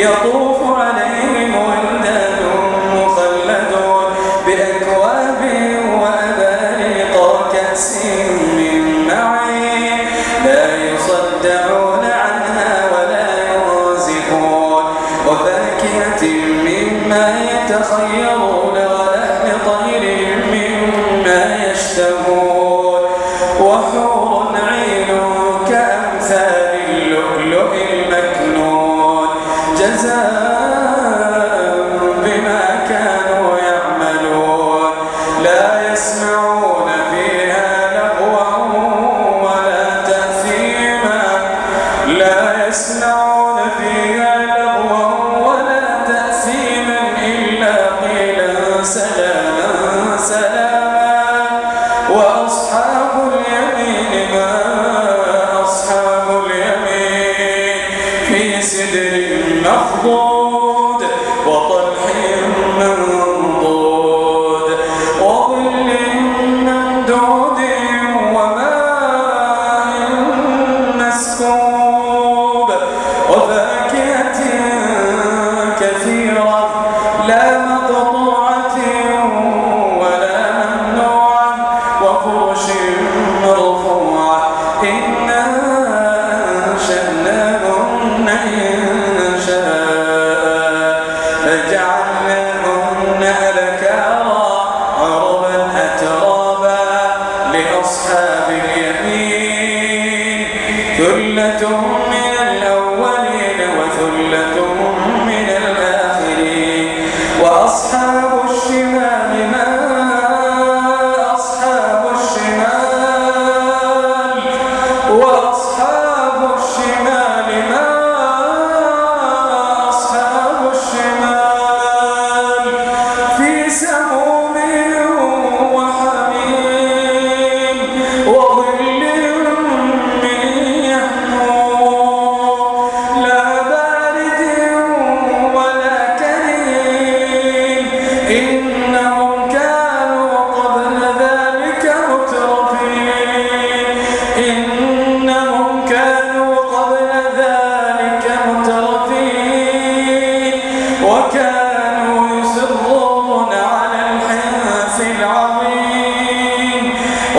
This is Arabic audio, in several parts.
يطوف عليهم ولدان مخلدون بأكواب من لا يصدعون عنها ولا مما يتخيرون سدر مخضون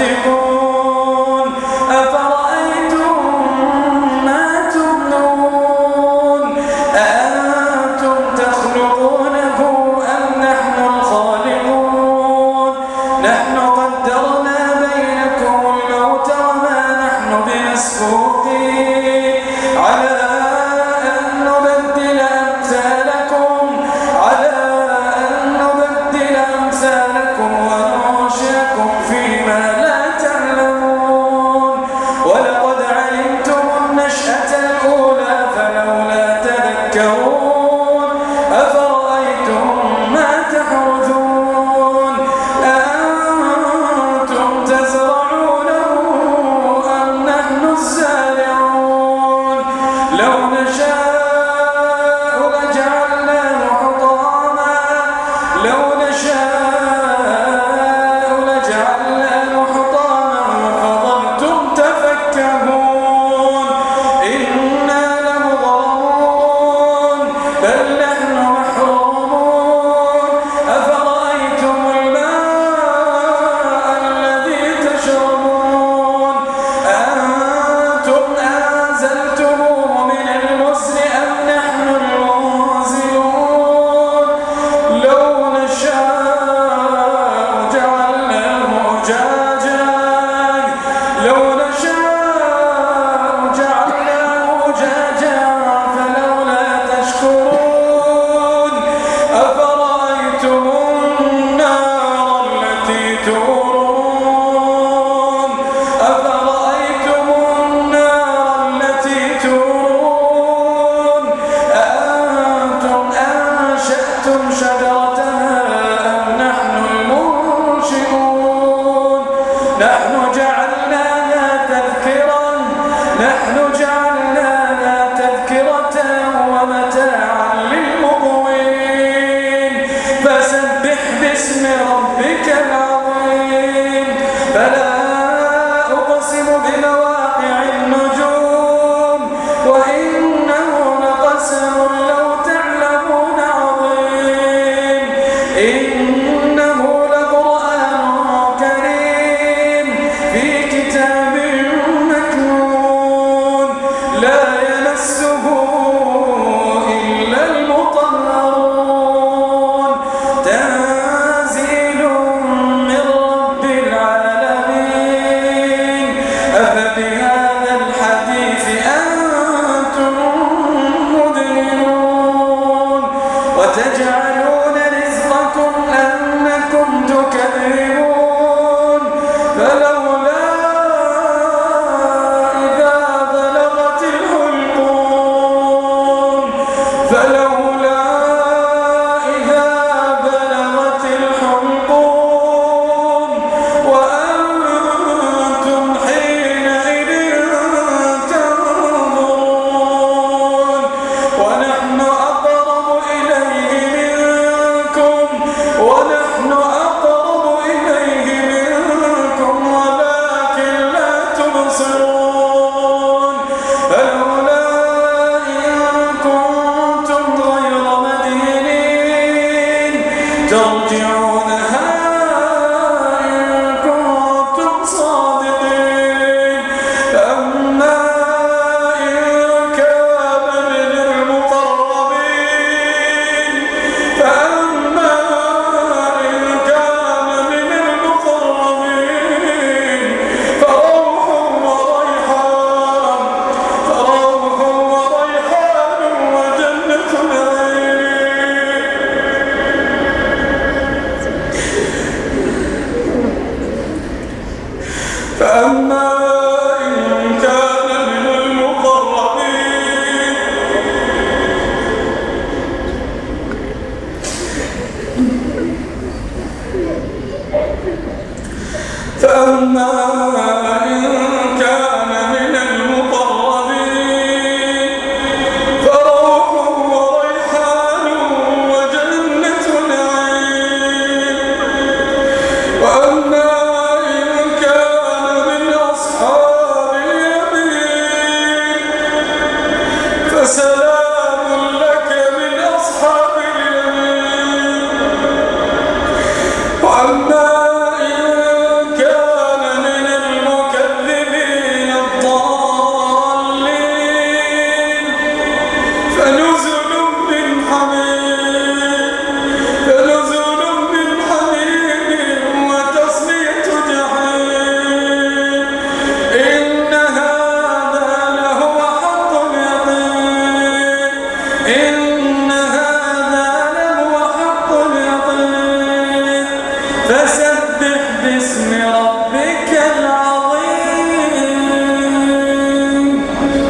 되고 Cristo. فأما وأما